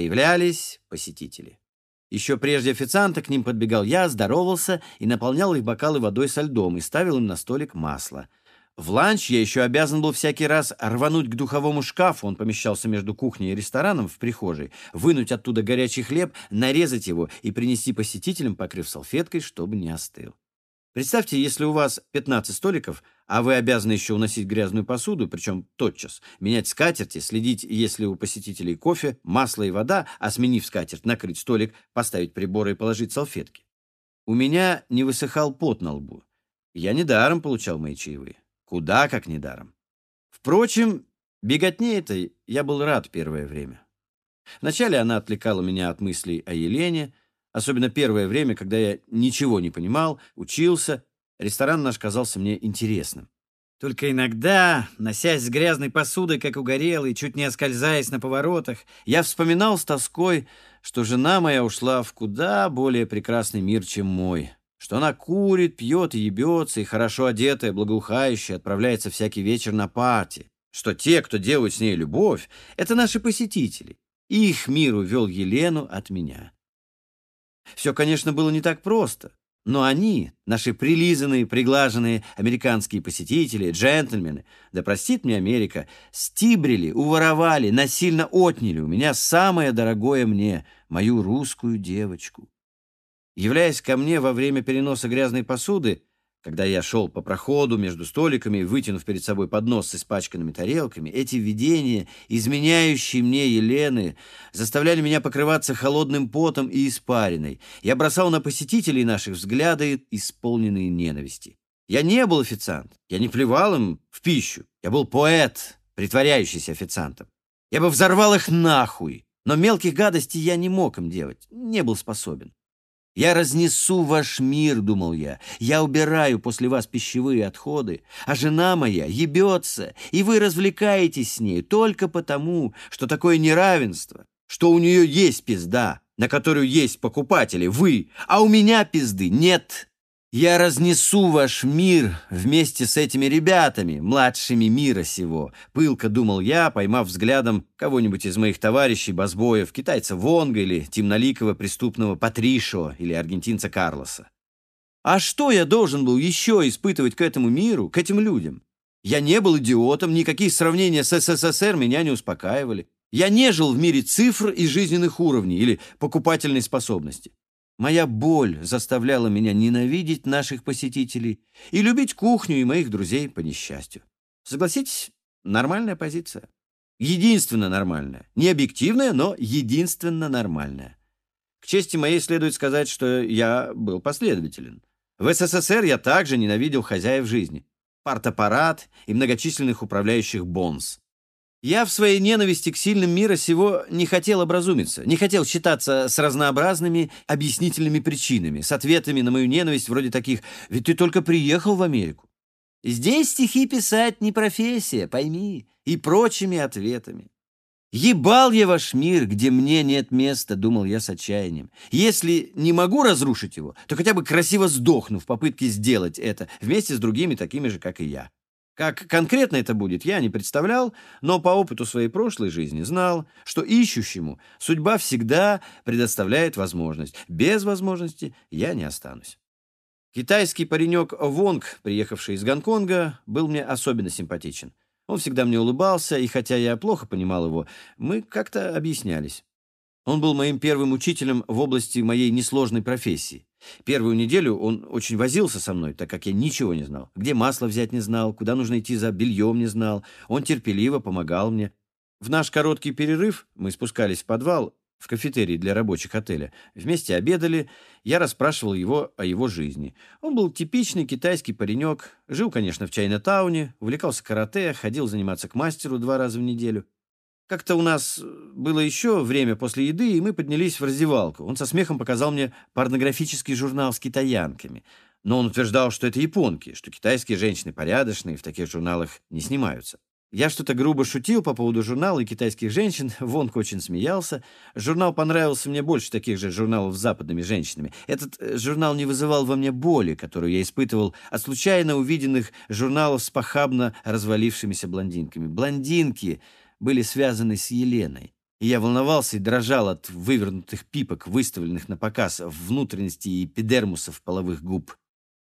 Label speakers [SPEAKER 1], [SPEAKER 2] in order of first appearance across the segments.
[SPEAKER 1] Появлялись посетители. Еще прежде официанта к ним подбегал я, здоровался и наполнял их бокалы водой со льдом и ставил им на столик масло. В ланч я еще обязан был всякий раз рвануть к духовому шкафу, он помещался между кухней и рестораном в прихожей, вынуть оттуда горячий хлеб, нарезать его и принести посетителям, покрыв салфеткой, чтобы не остыл. Представьте, если у вас 15 столиков, а вы обязаны еще уносить грязную посуду, причем тотчас, менять скатерти, следить, если у посетителей кофе, масло и вода, а сменив скатерть, накрыть столик, поставить приборы и положить салфетки. У меня не высыхал пот на лбу. Я недаром получал мои чаевые. Куда как недаром. Впрочем, беготне этой я был рад первое время. Вначале она отвлекала меня от мыслей о Елене, особенно первое время, когда я ничего не понимал, учился, ресторан наш казался мне интересным. Только иногда, носясь с грязной посудой, как угорелый, чуть не оскользаясь на поворотах, я вспоминал с тоской, что жена моя ушла в куда более прекрасный мир, чем мой что она курит, пьет и ебется, и хорошо одетая, благоухающая, отправляется всякий вечер на парти, что те, кто делают с ней любовь, это наши посетители, их мир увел Елену от меня. Все, конечно, было не так просто, но они, наши прилизанные, приглаженные американские посетители, джентльмены, да простит мне Америка, стибрили, уворовали, насильно отняли у меня самое дорогое мне, мою русскую девочку. Являясь ко мне во время переноса грязной посуды, когда я шел по проходу между столиками, вытянув перед собой поднос с испачканными тарелками, эти видения, изменяющие мне Елены, заставляли меня покрываться холодным потом и испариной. Я бросал на посетителей наших взгляды, исполненные ненависти. Я не был официант, я не плевал им в пищу. Я был поэт, притворяющийся официантом. Я бы взорвал их нахуй, но мелких гадостей я не мог им делать, не был способен. Я разнесу ваш мир, думал я. Я убираю после вас пищевые отходы, а жена моя ебется, и вы развлекаетесь с ней только потому, что такое неравенство, что у нее есть пизда, на которую есть покупатели, вы, а у меня пизды нет. Я разнесу ваш мир вместе с этими ребятами, младшими мира сего. Пылко думал я, поймав взглядом кого-нибудь из моих товарищей басбоев, китайца Вонга или темноликого преступного Патришо или аргентинца Карлоса. А что я должен был еще испытывать к этому миру, к этим людям? Я не был идиотом, никакие сравнения с СССР меня не успокаивали. Я не жил в мире цифр и жизненных уровней или покупательной способности. Моя боль заставляла меня ненавидеть наших посетителей и любить кухню и моих друзей по несчастью. Согласитесь, нормальная позиция. Единственно нормальная. Не объективная, но единственно нормальная. К чести моей следует сказать, что я был последователен. В СССР я также ненавидел хозяев жизни. Партаппарат и многочисленных управляющих бонс. Я в своей ненависти к сильным мира сего не хотел образумиться, не хотел считаться с разнообразными объяснительными причинами, с ответами на мою ненависть вроде таких «Ведь ты только приехал в Америку». «Здесь стихи писать не профессия, пойми», и прочими ответами. «Ебал я ваш мир, где мне нет места», — думал я с отчаянием. «Если не могу разрушить его, то хотя бы красиво сдохну в попытке сделать это вместе с другими такими же, как и я». Как конкретно это будет, я не представлял, но по опыту своей прошлой жизни знал, что ищущему судьба всегда предоставляет возможность. Без возможности я не останусь. Китайский паренек Вонг, приехавший из Гонконга, был мне особенно симпатичен. Он всегда мне улыбался, и хотя я плохо понимал его, мы как-то объяснялись. Он был моим первым учителем в области моей несложной профессии. Первую неделю он очень возился со мной, так как я ничего не знал. Где масло взять не знал, куда нужно идти за бельем не знал. Он терпеливо помогал мне. В наш короткий перерыв мы спускались в подвал, в кафетерий для рабочих отеля. Вместе обедали, я расспрашивал его о его жизни. Он был типичный китайский паренек, жил, конечно, в Чайна-тауне, увлекался карате, ходил заниматься к мастеру два раза в неделю. Как-то у нас было еще время после еды, и мы поднялись в раздевалку. Он со смехом показал мне порнографический журнал с китаянками. Но он утверждал, что это японки, что китайские женщины порядочные, в таких журналах не снимаются. Я что-то грубо шутил по поводу журнала и китайских женщин. Вонг очень смеялся. Журнал понравился мне больше таких же журналов с западными женщинами. Этот э, журнал не вызывал во мне боли, которую я испытывал от случайно увиденных журналов с похабно развалившимися блондинками. Блондинки были связаны с Еленой. и я волновался и дрожал от вывернутых пипок, выставленных на показ внутренности и эпидермусов половых губ.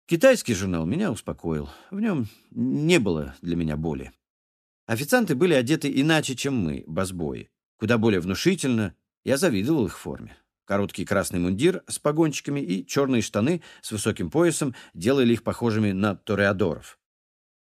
[SPEAKER 1] Китайский журнал меня успокоил. В нем не было для меня боли. Официанты были одеты иначе, чем мы, басбои. Куда более внушительно. Я завидовал их форме. Короткий красный мундир с погончиками и черные штаны с высоким поясом делали их похожими на тореадоров.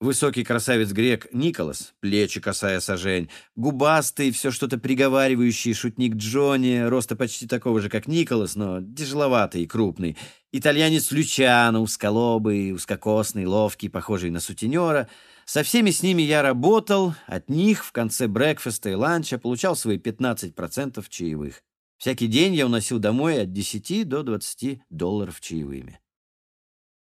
[SPEAKER 1] Высокий красавец-грек Николас, плечи касая сажень, губастый, все что-то приговаривающий шутник Джонни, роста почти такого же, как Николас, но тяжеловатый и крупный. Итальянец Лючано, узколобый, узкокосный, ловкий, похожий на сутенера. Со всеми с ними я работал, от них в конце брекфеста и ланча получал свои 15% чаевых. Всякий день я уносил домой от 10 до 20 долларов чаевыми.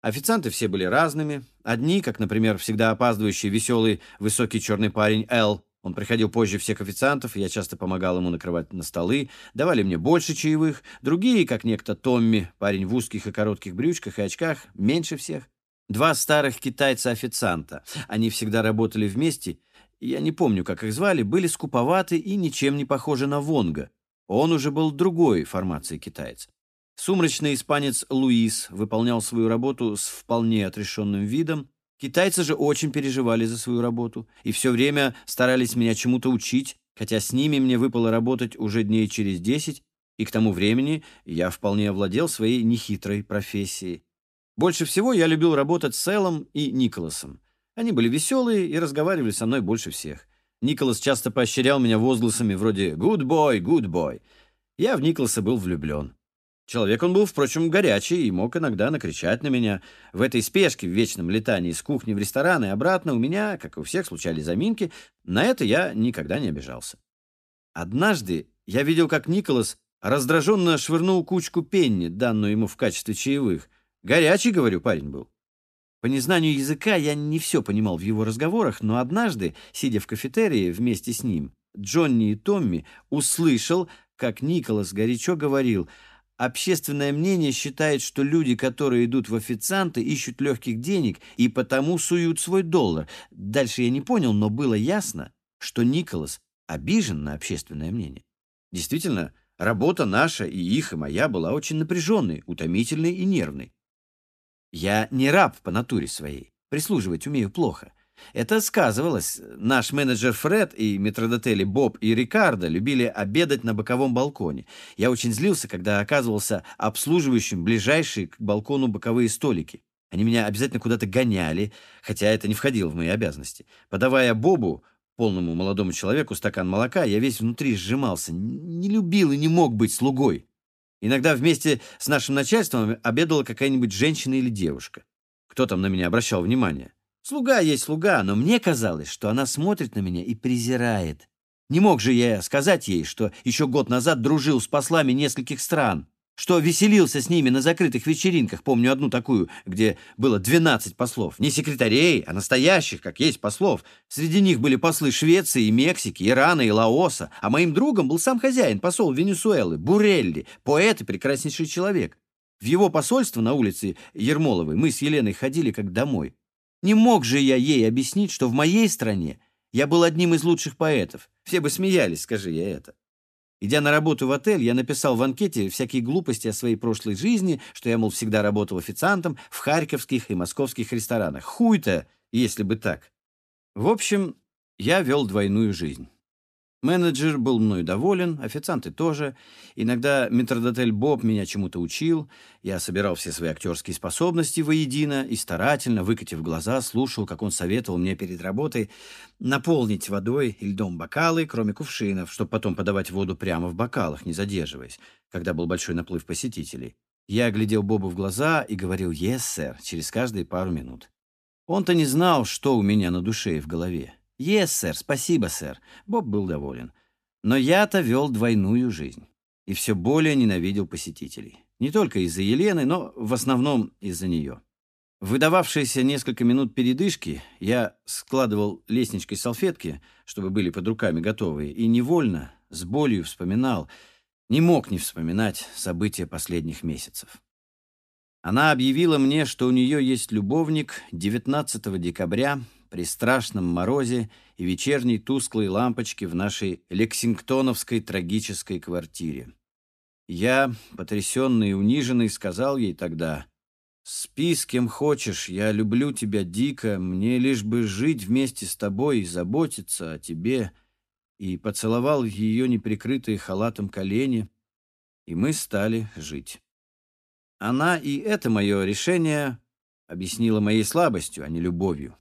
[SPEAKER 1] Официанты все были разными. Одни, как, например, всегда опаздывающий веселый высокий черный парень Эл. Он приходил позже всех официантов, я часто помогал ему накрывать на столы, давали мне больше чаевых. Другие, как некто Томми, парень в узких и коротких брючках и очках, меньше всех. Два старых китайца-официанта. Они всегда работали вместе, я не помню, как их звали, были скуповаты и ничем не похожи на Вонга. Он уже был другой формации китайца. Сумрачный испанец Луис выполнял свою работу с вполне отрешенным видом. Китайцы же очень переживали за свою работу и все время старались меня чему-то учить, хотя с ними мне выпало работать уже дней через десять, и к тому времени я вполне овладел своей нехитрой профессией. Больше всего я любил работать с Эллом и Николасом. Они были веселые и разговаривали со мной больше всех. Николас часто поощрял меня возгласами вроде «Good boy, good boy». Я в Николаса был влюблен. Человек он был, впрочем, горячий и мог иногда накричать на меня. В этой спешке, в вечном летании с кухни в ресторан и обратно у меня, как и у всех, случались заминки. На это я никогда не обижался. Однажды я видел, как Николас раздраженно швырнул кучку пенни, данную ему в качестве чаевых. Горячий, говорю, парень был. По незнанию языка я не все понимал в его разговорах, но однажды, сидя в кафетерии вместе с ним, Джонни и Томми услышал, как Николас горячо говорил — Общественное мнение считает, что люди, которые идут в официанты, ищут легких денег и потому суют свой доллар. Дальше я не понял, но было ясно, что Николас обижен на общественное мнение. Действительно, работа наша и их, и моя была очень напряженной, утомительной и нервной. Я не раб по натуре своей, прислуживать умею плохо. Это сказывалось. Наш менеджер Фред и метродотели Боб и Рикардо любили обедать на боковом балконе. Я очень злился, когда оказывался обслуживающим ближайшие к балкону боковые столики. Они меня обязательно куда-то гоняли, хотя это не входило в мои обязанности. Подавая Бобу, полному молодому человеку, стакан молока, я весь внутри сжимался. Не любил и не мог быть слугой. Иногда вместе с нашим начальством обедала какая-нибудь женщина или девушка. Кто там на меня обращал внимание? Слуга есть слуга, но мне казалось, что она смотрит на меня и презирает. Не мог же я сказать ей, что еще год назад дружил с послами нескольких стран, что веселился с ними на закрытых вечеринках, помню одну такую, где было 12 послов. Не секретарей, а настоящих, как есть послов. Среди них были послы Швеции и Мексики, Ирана и Лаоса, а моим другом был сам хозяин, посол Венесуэлы, Бурелли, поэт и прекраснейший человек. В его посольство на улице Ермоловой мы с Еленой ходили как домой. Не мог же я ей объяснить, что в моей стране я был одним из лучших поэтов. Все бы смеялись, скажи я это. Идя на работу в отель, я написал в анкете всякие глупости о своей прошлой жизни, что я, мол, всегда работал официантом в харьковских и московских ресторанах. Хуй-то, если бы так. В общем, я вел двойную жизнь. Менеджер был мной доволен, официанты тоже. Иногда метрдотель Боб меня чему-то учил. Я собирал все свои актерские способности воедино и старательно, выкатив глаза, слушал, как он советовал мне перед работой наполнить водой и льдом бокалы, кроме кувшинов, чтобы потом подавать воду прямо в бокалах, не задерживаясь, когда был большой наплыв посетителей. Я глядел Бобу в глаза и говорил «Yes, сэр» через каждые пару минут. Он-то не знал, что у меня на душе и в голове. «Ес, сэр, спасибо, сэр». Боб был доволен. Но я-то вел двойную жизнь и все более ненавидел посетителей. Не только из-за Елены, но в основном из-за нее. выдававшиеся несколько минут передышки я складывал лестничкой салфетки, чтобы были под руками готовые, и невольно, с болью вспоминал, не мог не вспоминать события последних месяцев. Она объявила мне, что у нее есть любовник 19 декабря при страшном морозе и вечерней тусклой лампочке в нашей лексингтоновской трагической квартире. Я, потрясенный и униженный, сказал ей тогда, «Спи с кем хочешь, я люблю тебя дико, мне лишь бы жить вместе с тобой и заботиться о тебе» и поцеловал ее неприкрытые халатом колени, и мы стали жить. Она и это мое решение объяснила моей слабостью, а не любовью.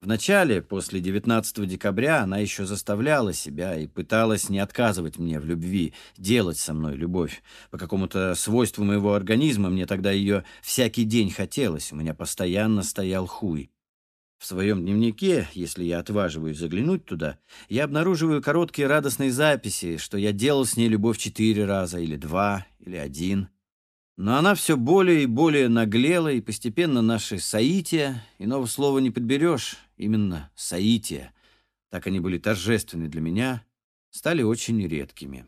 [SPEAKER 1] Вначале, после 19 декабря, она еще заставляла себя и пыталась не отказывать мне в любви, делать со мной любовь. По какому-то свойству моего организма мне тогда ее всякий день хотелось, у меня постоянно стоял хуй. В своем дневнике, если я отваживаюсь заглянуть туда, я обнаруживаю короткие радостные записи, что я делал с ней любовь четыре раза, или два, или один. Но она все более и более наглела, и постепенно наши соития, иного слова не подберешь, именно соития, так они были торжественны для меня, стали очень редкими.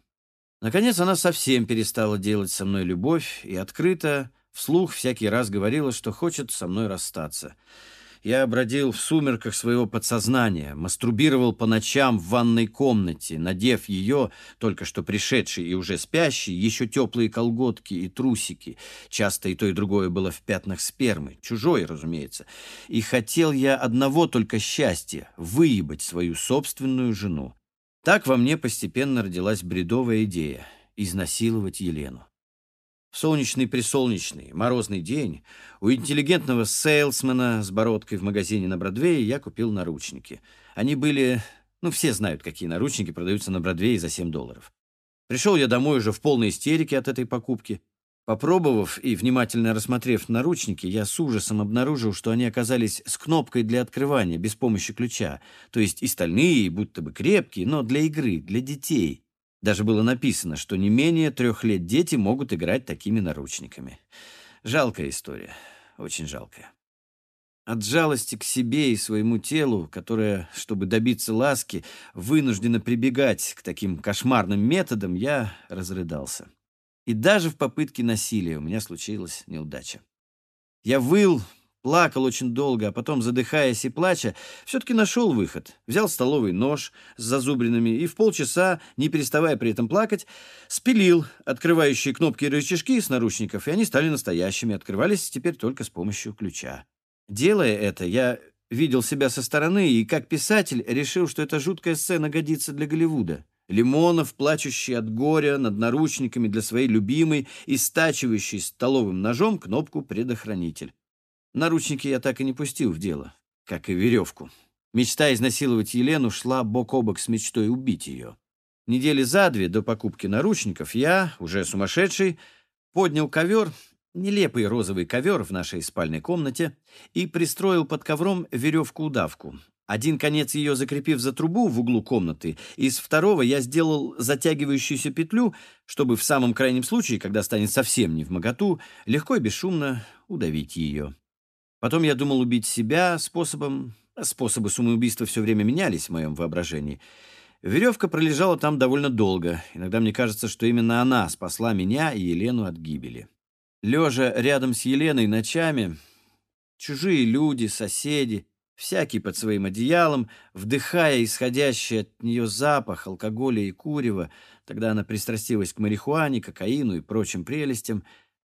[SPEAKER 1] Наконец она совсем перестала делать со мной любовь и открыто, вслух всякий раз говорила, что хочет со мной расстаться — я бродил в сумерках своего подсознания, мастурбировал по ночам в ванной комнате, надев ее, только что пришедший и уже спящий, еще теплые колготки и трусики. Часто и то, и другое было в пятнах спермы, чужой, разумеется. И хотел я одного только счастья — выебать свою собственную жену. Так во мне постепенно родилась бредовая идея — изнасиловать Елену. В солнечный-присолнечный морозный день у интеллигентного сейлсмена с бородкой в магазине на Бродвее я купил наручники. Они были... Ну, все знают, какие наручники продаются на Бродвее за 7 долларов. Пришел я домой уже в полной истерике от этой покупки. Попробовав и внимательно рассмотрев наручники, я с ужасом обнаружил, что они оказались с кнопкой для открывания без помощи ключа, то есть и стальные, будто бы крепкие, но для игры, для детей. Даже было написано, что не менее трех лет дети могут играть такими наручниками. Жалкая история, очень жалкая. От жалости к себе и своему телу, которое, чтобы добиться ласки, вынуждено прибегать к таким кошмарным методам, я разрыдался. И даже в попытке насилия у меня случилась неудача. Я выл, Плакал очень долго, а потом, задыхаясь и плача, все-таки нашел выход. Взял столовый нож с зазубринами и в полчаса, не переставая при этом плакать, спилил открывающие кнопки и рычажки с наручников, и они стали настоящими, открывались теперь только с помощью ключа. Делая это, я видел себя со стороны и, как писатель, решил, что эта жуткая сцена годится для Голливуда. Лимонов, плачущий от горя над наручниками для своей любимой и стачивающий столовым ножом кнопку «Предохранитель». Наручники я так и не пустил в дело, как и веревку. Мечта изнасиловать Елену шла бок о бок с мечтой убить ее. Недели за две до покупки наручников я, уже сумасшедший, поднял ковер, нелепый розовый ковер в нашей спальной комнате, и пристроил под ковром веревку-удавку. Один конец ее закрепив за трубу в углу комнаты, из второго я сделал затягивающуюся петлю, чтобы в самом крайнем случае, когда станет совсем не в моготу, легко и бесшумно удавить ее. Потом я думал убить себя способом... Способы самоубийства все время менялись в моем воображении. Веревка пролежала там довольно долго. Иногда мне кажется, что именно она спасла меня и Елену от гибели. Лежа рядом с Еленой ночами, чужие люди, соседи, всякий под своим одеялом, вдыхая исходящий от нее запах алкоголя и курева, тогда она пристрастилась к марихуане, кокаину и прочим прелестям,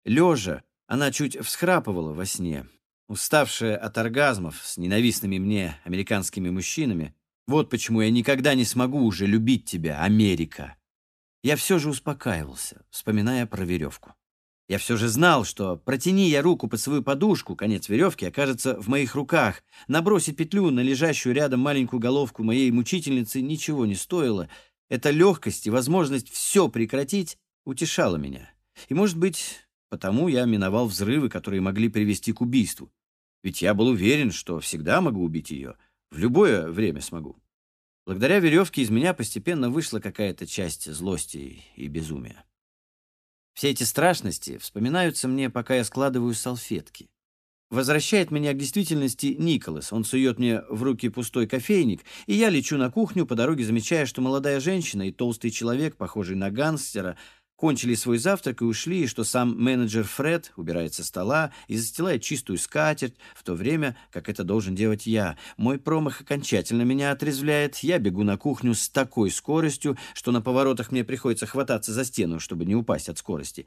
[SPEAKER 1] лежа, она чуть всхрапывала во сне, уставшая от оргазмов с ненавистными мне американскими мужчинами, вот почему я никогда не смогу уже любить тебя, Америка. Я все же успокаивался, вспоминая про веревку. Я все же знал, что протяни я руку под свою подушку, конец веревки окажется в моих руках. Набросить петлю на лежащую рядом маленькую головку моей мучительницы ничего не стоило. Эта легкость и возможность все прекратить утешала меня. И, может быть, потому я миновал взрывы, которые могли привести к убийству. Ведь я был уверен, что всегда могу убить ее. В любое время смогу. Благодаря веревке из меня постепенно вышла какая-то часть злости и безумия. Все эти страшности вспоминаются мне, пока я складываю салфетки. Возвращает меня к действительности Николас. Он сует мне в руки пустой кофейник, и я лечу на кухню, по дороге замечая, что молодая женщина и толстый человек, похожий на гангстера, кончили свой завтрак и ушли, и что сам менеджер Фред убирает со стола и застилает чистую скатерть, в то время, как это должен делать я. Мой промах окончательно меня отрезвляет. Я бегу на кухню с такой скоростью, что на поворотах мне приходится хвататься за стену, чтобы не упасть от скорости.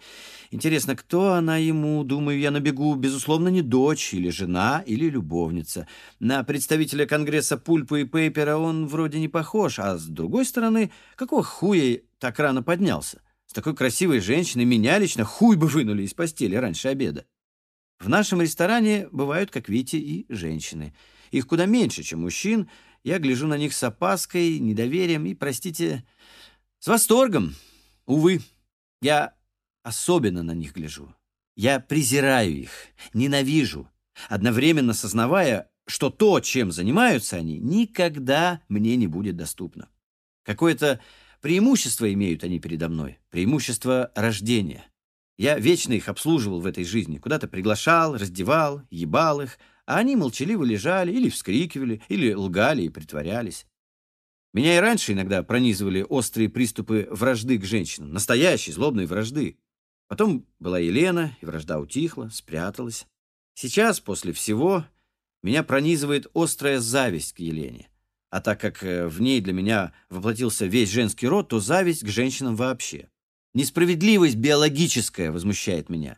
[SPEAKER 1] Интересно, кто она ему? Думаю, я набегу. Безусловно, не дочь, или жена, или любовница. На представителя Конгресса Пульпа и Пейпера он вроде не похож, а с другой стороны, какого хуя так рано поднялся? Такой красивой женщиной меня лично хуй бы вынули из постели раньше обеда. В нашем ресторане бывают, как видите, и женщины. Их куда меньше, чем мужчин. Я гляжу на них с опаской, недоверием и, простите, с восторгом. Увы, я особенно на них гляжу. Я презираю их, ненавижу, одновременно сознавая, что то, чем занимаются они, никогда мне не будет доступно. Какое-то Преимущество имеют они передо мной, преимущество рождения. Я вечно их обслуживал в этой жизни, куда-то приглашал, раздевал, ебал их, а они молчаливо лежали или вскрикивали, или лгали и притворялись. Меня и раньше иногда пронизывали острые приступы вражды к женщинам, настоящей злобной вражды. Потом была Елена, и вражда утихла, спряталась. Сейчас, после всего, меня пронизывает острая зависть к Елене. А так как э, в ней для меня воплотился весь женский род, то зависть к женщинам вообще. Несправедливость биологическая возмущает меня.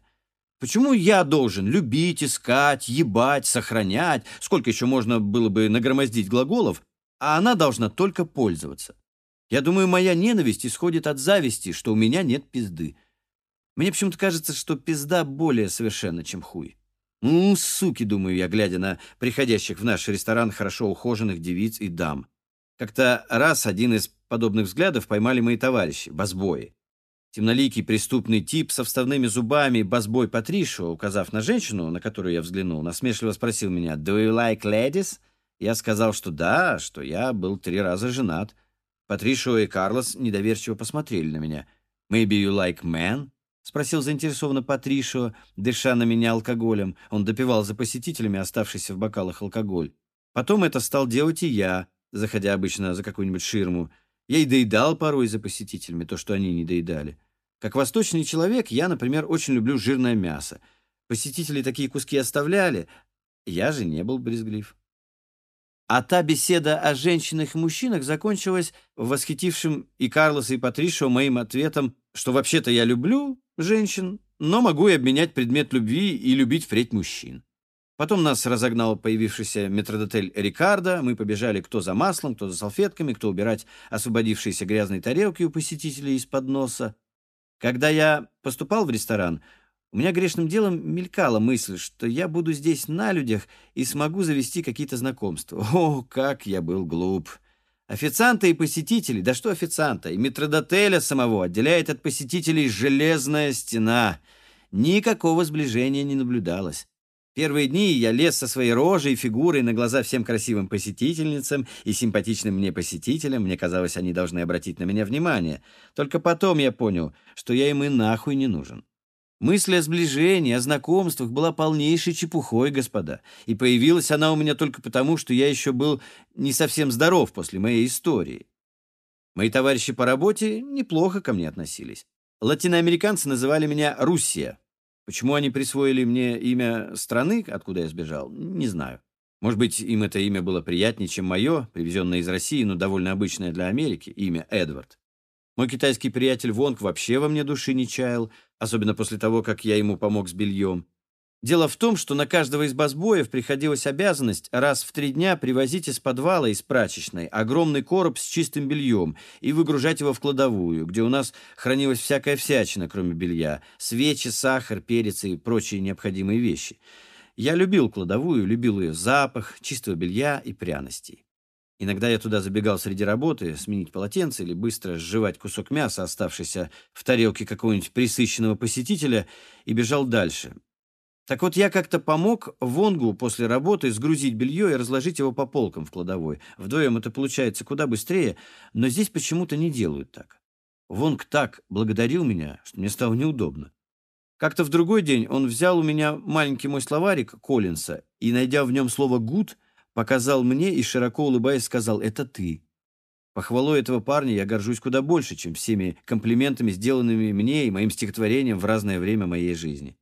[SPEAKER 1] Почему я должен любить, искать, ебать, сохранять, сколько еще можно было бы нагромоздить глаголов, а она должна только пользоваться? Я думаю, моя ненависть исходит от зависти, что у меня нет пизды. Мне почему-то кажется, что пизда более совершенна, чем хуй. «Ну, суки», — думаю я, глядя на приходящих в наш ресторан хорошо ухоженных девиц и дам. Как-то раз один из подобных взглядов поймали мои товарищи, басбои. Темноликий преступный тип со вставными зубами, басбой Патришо, указав на женщину, на которую я взглянул, насмешливо спросил меня «Do you like ladies?» Я сказал, что да, что я был три раза женат. Патришо и Карлос недоверчиво посмотрели на меня. «Maybe you like men?» — спросил заинтересованно Патришо, дыша на меня алкоголем. Он допивал за посетителями оставшийся в бокалах алкоголь. Потом это стал делать и я, заходя обычно за какую-нибудь ширму. Я и доедал порой за посетителями то, что они не доедали. Как восточный человек, я, например, очень люблю жирное мясо. Посетители такие куски оставляли, я же не был брезглив. А та беседа о женщинах и мужчинах закончилась восхитившим и Карлоса, и Патришо моим ответом, что вообще-то я люблю женщин, но могу и обменять предмет любви и любить впредь мужчин. Потом нас разогнал появившийся метродотель Рикардо, мы побежали кто за маслом, кто за салфетками, кто убирать освободившиеся грязные тарелки у посетителей из-под носа. Когда я поступал в ресторан, у меня грешным делом мелькала мысль, что я буду здесь на людях и смогу завести какие-то знакомства. О, как я был глуп! Официанты и посетители, да что официанта, и метродотеля самого отделяет от посетителей железная стена. Никакого сближения не наблюдалось. Первые дни я лез со своей рожей и фигурой на глаза всем красивым посетительницам и симпатичным мне посетителям. Мне казалось, они должны обратить на меня внимание. Только потом я понял, что я им и нахуй не нужен. Мысль о сближении, о знакомствах была полнейшей чепухой, господа, и появилась она у меня только потому, что я еще был не совсем здоров после моей истории. Мои товарищи по работе неплохо ко мне относились. Латиноамериканцы называли меня Руссия. Почему они присвоили мне имя страны, откуда я сбежал, не знаю. Может быть, им это имя было приятнее, чем мое, привезенное из России, но довольно обычное для Америки, имя Эдвард. Мой китайский приятель Вонг вообще во мне души не чаял, особенно после того, как я ему помог с бельем. Дело в том, что на каждого из басбоев приходилась обязанность раз в три дня привозить из подвала, из прачечной, огромный короб с чистым бельем и выгружать его в кладовую, где у нас хранилась всякая всячина, кроме белья, свечи, сахар, перец и прочие необходимые вещи. Я любил кладовую, любил ее запах, чистого белья и пряностей. Иногда я туда забегал среди работы, сменить полотенце или быстро сживать кусок мяса, оставшийся в тарелке какого-нибудь присыщенного посетителя, и бежал дальше. Так вот, я как-то помог Вонгу после работы сгрузить белье и разложить его по полкам в кладовой. Вдвоем это получается куда быстрее, но здесь почему-то не делают так. Вонг так благодарил меня, что мне стало неудобно. Как-то в другой день он взял у меня маленький мой словарик Коллинса и, найдя в нем слово «гуд», показал мне и, широко улыбаясь, сказал «это ты». Похвалой этого парня я горжусь куда больше, чем всеми комплиментами, сделанными мне и моим стихотворением в разное время моей жизни.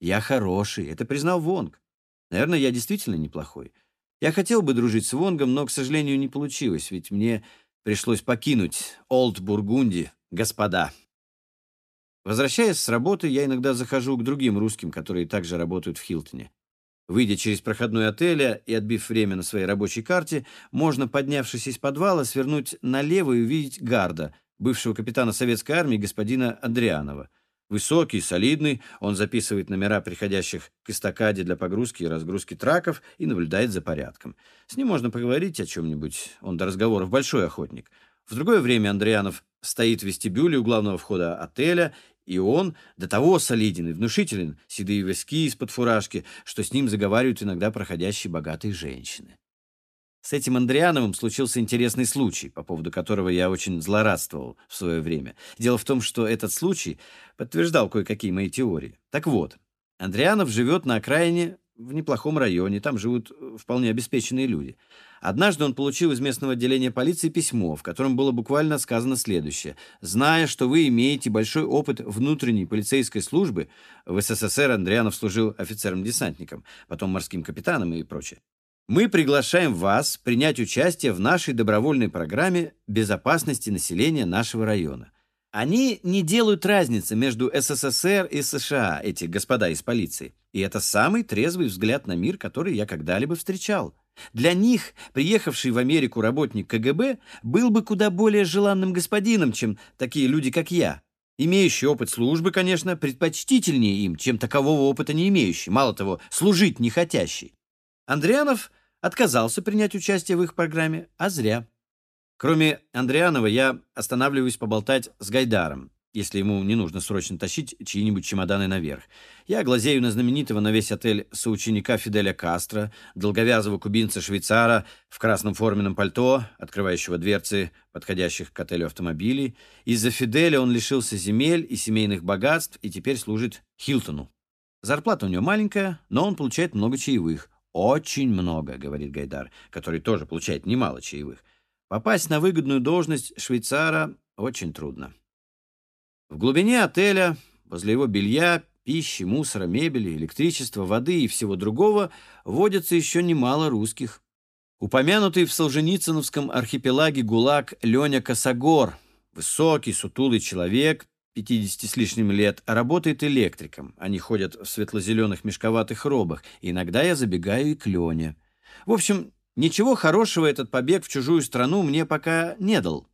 [SPEAKER 1] Я хороший, это признал Вонг. Наверное, я действительно неплохой. Я хотел бы дружить с Вонгом, но, к сожалению, не получилось, ведь мне пришлось покинуть Олд Бургунди, господа. Возвращаясь с работы, я иногда захожу к другим русским, которые также работают в Хилтоне. Выйдя через проходной отеля и отбив время на своей рабочей карте, можно, поднявшись из подвала, свернуть налево и увидеть Гарда, бывшего капитана советской армии господина Андрианова. Высокий, солидный, он записывает номера приходящих к эстакаде для погрузки и разгрузки траков и наблюдает за порядком. С ним можно поговорить о чем-нибудь, он до разговоров большой охотник. В другое время Андрианов стоит в вестибюле у главного входа отеля и он до того солиден и внушителен, седые виски из-под фуражки, что с ним заговаривают иногда проходящие богатые женщины. С этим Андриановым случился интересный случай, по поводу которого я очень злорадствовал в свое время. Дело в том, что этот случай подтверждал кое-какие мои теории. Так вот, Андрианов живет на окраине в неплохом районе, там живут вполне обеспеченные люди. Однажды он получил из местного отделения полиции письмо, в котором было буквально сказано следующее. «Зная, что вы имеете большой опыт внутренней полицейской службы, в СССР Андрианов служил офицером-десантником, потом морским капитаном и прочее, мы приглашаем вас принять участие в нашей добровольной программе безопасности населения нашего района. Они не делают разницы между СССР и США, эти господа из полиции. И это самый трезвый взгляд на мир, который я когда-либо встречал. Для них приехавший в Америку работник КГБ был бы куда более желанным господином, чем такие люди, как я. Имеющий опыт службы, конечно, предпочтительнее им, чем такового опыта не имеющий, мало того, служить не хотящий. Андрианов отказался принять участие в их программе, а зря. Кроме Андрианова, я останавливаюсь поболтать с Гайдаром если ему не нужно срочно тащить чьи-нибудь чемоданы наверх. Я глазею на знаменитого на весь отель соученика Фиделя Кастро, долговязого кубинца-швейцара в красном форменном пальто, открывающего дверцы подходящих к отелю автомобилей. Из-за Фиделя он лишился земель и семейных богатств и теперь служит Хилтону. Зарплата у него маленькая, но он получает много чаевых. «Очень много», — говорит Гайдар, который тоже получает немало чаевых. Попасть на выгодную должность швейцара очень трудно. В глубине отеля, возле его белья, пищи, мусора, мебели, электричества, воды и всего другого водится еще немало русских. Упомянутый в Солженицыновском архипелаге ГУЛАГ Леня Косогор, высокий, сутулый человек, 50 с лишним лет, работает электриком. Они ходят в светло-зеленых мешковатых робах. И иногда я забегаю и к Лене. В общем, ничего хорошего этот побег в чужую страну мне пока не дал.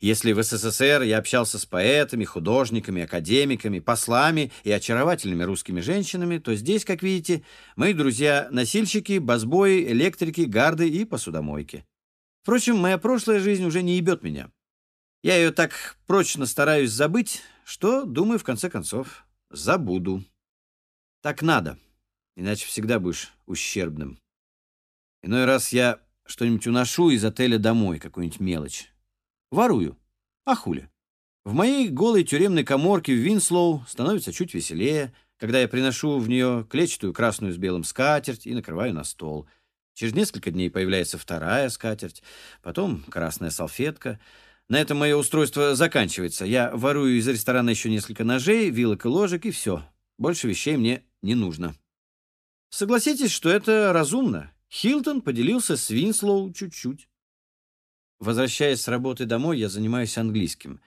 [SPEAKER 1] Если в СССР я общался с поэтами, художниками, академиками, послами и очаровательными русскими женщинами, то здесь, как видите, мои друзья — носильщики, басбои, электрики, гарды и посудомойки. Впрочем, моя прошлая жизнь уже не ебет меня. Я ее так прочно стараюсь забыть, что, думаю, в конце концов, забуду. Так надо, иначе всегда будешь ущербным. Иной раз я что-нибудь уношу из отеля домой, какую-нибудь мелочь. Ворую. А хули? В моей голой тюремной коморке в Винслоу становится чуть веселее, когда я приношу в нее клетчатую красную с белым скатерть и накрываю на стол. Через несколько дней появляется вторая скатерть, потом красная салфетка. На этом мое устройство заканчивается. Я ворую из ресторана еще несколько ножей, вилок и ложек, и все. Больше вещей мне не нужно. Согласитесь, что это разумно. Хилтон поделился с Винслоу чуть-чуть. Возвращаясь с работы домой, я занимаюсь английским.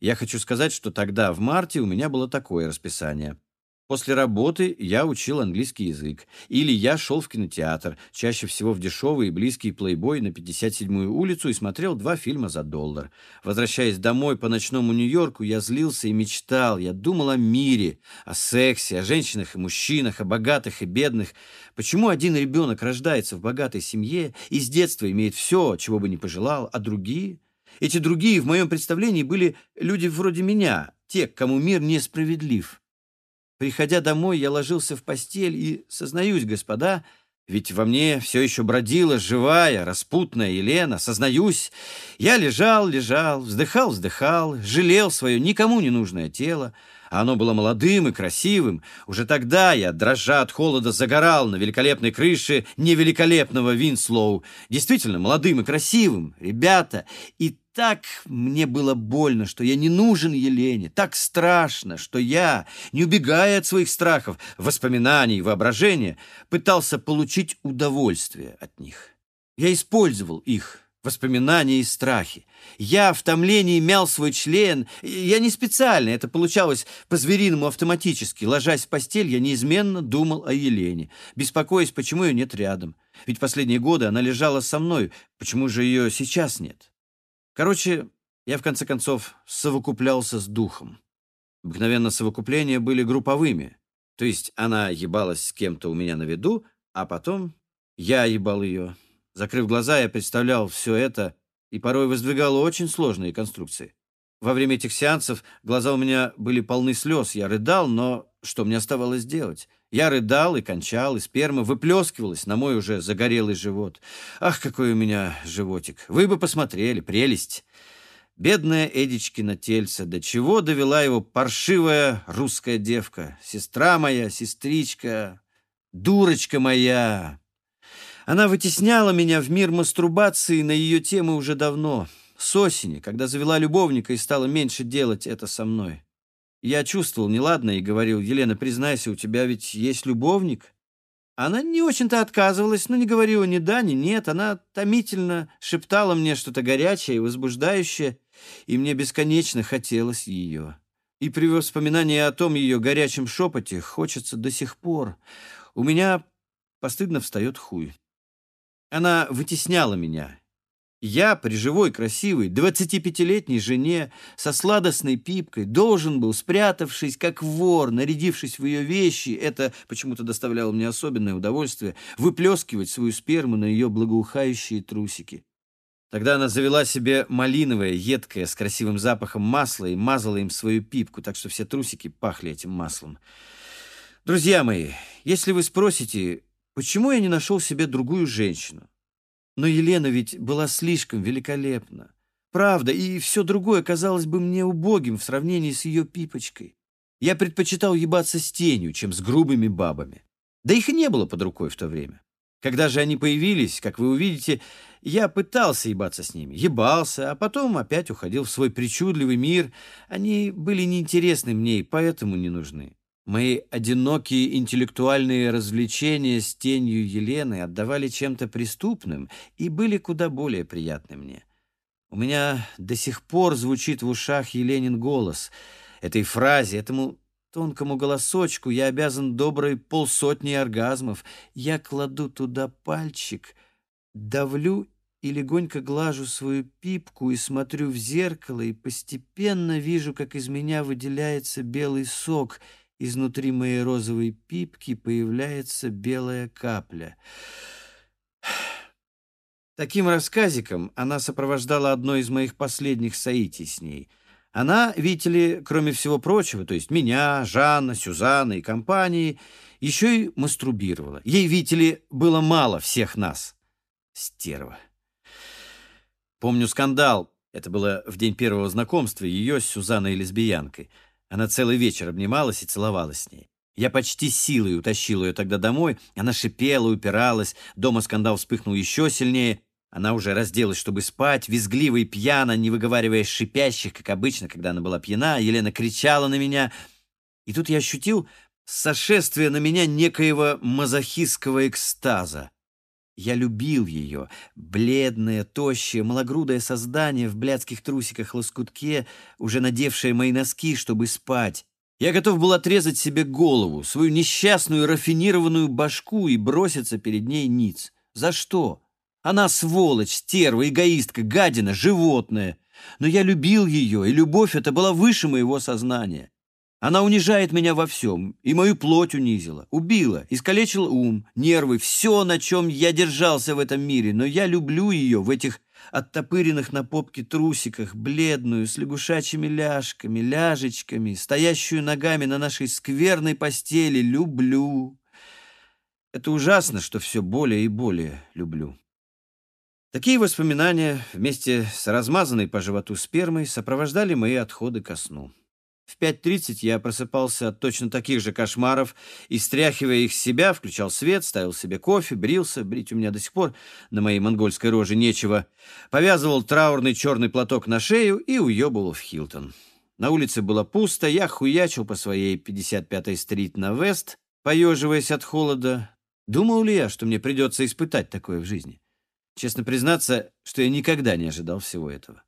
[SPEAKER 1] Я хочу сказать, что тогда, в марте, у меня было такое расписание. После работы я учил английский язык. Или я шел в кинотеатр, чаще всего в дешевый и близкий плейбой на 57-ю улицу и смотрел два фильма за доллар. Возвращаясь домой по ночному Нью-Йорку, я злился и мечтал. Я думал о мире, о сексе, о женщинах и мужчинах, о богатых и бедных. Почему один ребенок рождается в богатой семье и с детства имеет все, чего бы не пожелал, а другие? Эти другие, в моем представлении, были люди вроде меня, те, кому мир несправедлив. Приходя домой, я ложился в постель и, сознаюсь, господа, ведь во мне все еще бродила живая, распутная Елена, сознаюсь, я лежал, лежал, вздыхал, вздыхал, жалел свое никому не нужное тело, а оно было молодым и красивым. Уже тогда я, дрожа от холода, загорал на великолепной крыше невеликолепного Винслоу. Действительно, молодым и красивым, ребята. И так мне было больно, что я не нужен Елене, так страшно, что я, не убегая от своих страхов, воспоминаний, воображения, пытался получить удовольствие от них. Я использовал их, воспоминания и страхи. Я в томлении мял свой член. Я не специально, это получалось по-звериному автоматически. Ложась в постель, я неизменно думал о Елене, беспокоясь, почему ее нет рядом. Ведь последние годы она лежала со мной, почему же ее сейчас нет? Короче, я в конце концов совокуплялся с духом. Обыкновенно совокупления были групповыми. То есть она ебалась с кем-то у меня на виду, а потом я ебал ее. Закрыв глаза, я представлял все это и порой воздвигал очень сложные конструкции. Во время этих сеансов глаза у меня были полны слез. Я рыдал, но что мне оставалось делать? Я рыдал и кончал, и сперма выплескивалась на мой уже загорелый живот. Ах, какой у меня животик! Вы бы посмотрели, прелесть! Бедная Эдичкина тельце, до чего довела его паршивая русская девка. Сестра моя, сестричка, дурочка моя. Она вытесняла меня в мир мастурбации на ее темы уже давно, с осени, когда завела любовника и стала меньше делать это со мной. Я чувствовал неладно и говорил, «Елена, признайся, у тебя ведь есть любовник?» Она не очень-то отказывалась, но не говорила ни да, ни нет. Она томительно шептала мне что-то горячее и возбуждающее, и мне бесконечно хотелось ее. И при воспоминании о том ее горячем шепоте хочется до сих пор. У меня постыдно встает хуй. Она вытесняла меня, я при живой, красивой, 25-летней жене со сладостной пипкой должен был, спрятавшись, как вор, нарядившись в ее вещи, это почему-то доставляло мне особенное удовольствие, выплескивать свою сперму на ее благоухающие трусики. Тогда она завела себе малиновое, едкое, с красивым запахом масла и мазала им свою пипку, так что все трусики пахли этим маслом. Друзья мои, если вы спросите, почему я не нашел себе другую женщину, но Елена ведь была слишком великолепна. Правда, и все другое казалось бы мне убогим в сравнении с ее пипочкой. Я предпочитал ебаться с тенью, чем с грубыми бабами. Да их не было под рукой в то время. Когда же они появились, как вы увидите, я пытался ебаться с ними, ебался, а потом опять уходил в свой причудливый мир. Они были неинтересны мне и поэтому не нужны. Мои одинокие интеллектуальные развлечения с тенью Елены отдавали чем-то преступным и были куда более приятны мне. У меня до сих пор звучит в ушах Еленин голос. Этой фразе, этому тонкому голосочку я обязан доброй полсотни оргазмов. Я кладу туда пальчик, давлю и легонько глажу свою пипку и смотрю в зеркало, и постепенно вижу, как из меня выделяется белый сок — Изнутри моей розовой пипки появляется белая капля. Таким рассказиком она сопровождала одно из моих последних соитий с ней. Она, видите ли, кроме всего прочего, то есть меня, Жанна, Сюзанна и компании, еще и мастурбировала. Ей, видите ли, было мало всех нас. Стерва. Помню скандал. Это было в день первого знакомства ее с Сюзанной лесбиянкой — она целый вечер обнималась и целовалась с ней. Я почти силой утащил ее тогда домой. Она шипела, упиралась. Дома скандал вспыхнул еще сильнее. Она уже разделась, чтобы спать, визгливо и пьяно, не выговаривая шипящих, как обычно, когда она была пьяна. Елена кричала на меня. И тут я ощутил сошествие на меня некоего мазохистского экстаза. Я любил ее, бледное, тощее, малогрудое создание в блядских трусиках-лоскутке, уже надевшее мои носки, чтобы спать. Я готов был отрезать себе голову, свою несчастную рафинированную башку и броситься перед ней ниц. За что? Она сволочь, стерва, эгоистка, гадина, животное. Но я любил ее, и любовь эта была выше моего сознания. Она унижает меня во всем, и мою плоть унизила, убила, искалечила ум, нервы, все, на чем я держался в этом мире, но я люблю ее в этих оттопыренных на попке трусиках, бледную, с лягушачьими ляжками, ляжечками, стоящую ногами на нашей скверной постели, люблю. Это ужасно, что все более и более люблю. Такие воспоминания вместе с размазанной по животу спермой сопровождали мои отходы ко сну. В 5.30 я просыпался от точно таких же кошмаров и, стряхивая их с себя, включал свет, ставил себе кофе, брился, брить у меня до сих пор на моей монгольской роже нечего, повязывал траурный черный платок на шею и уебывал в Хилтон. На улице было пусто, я хуячил по своей 55-й стрит на Вест, поеживаясь от холода. Думал ли я, что мне придется испытать такое в жизни? Честно признаться, что я никогда не ожидал всего этого.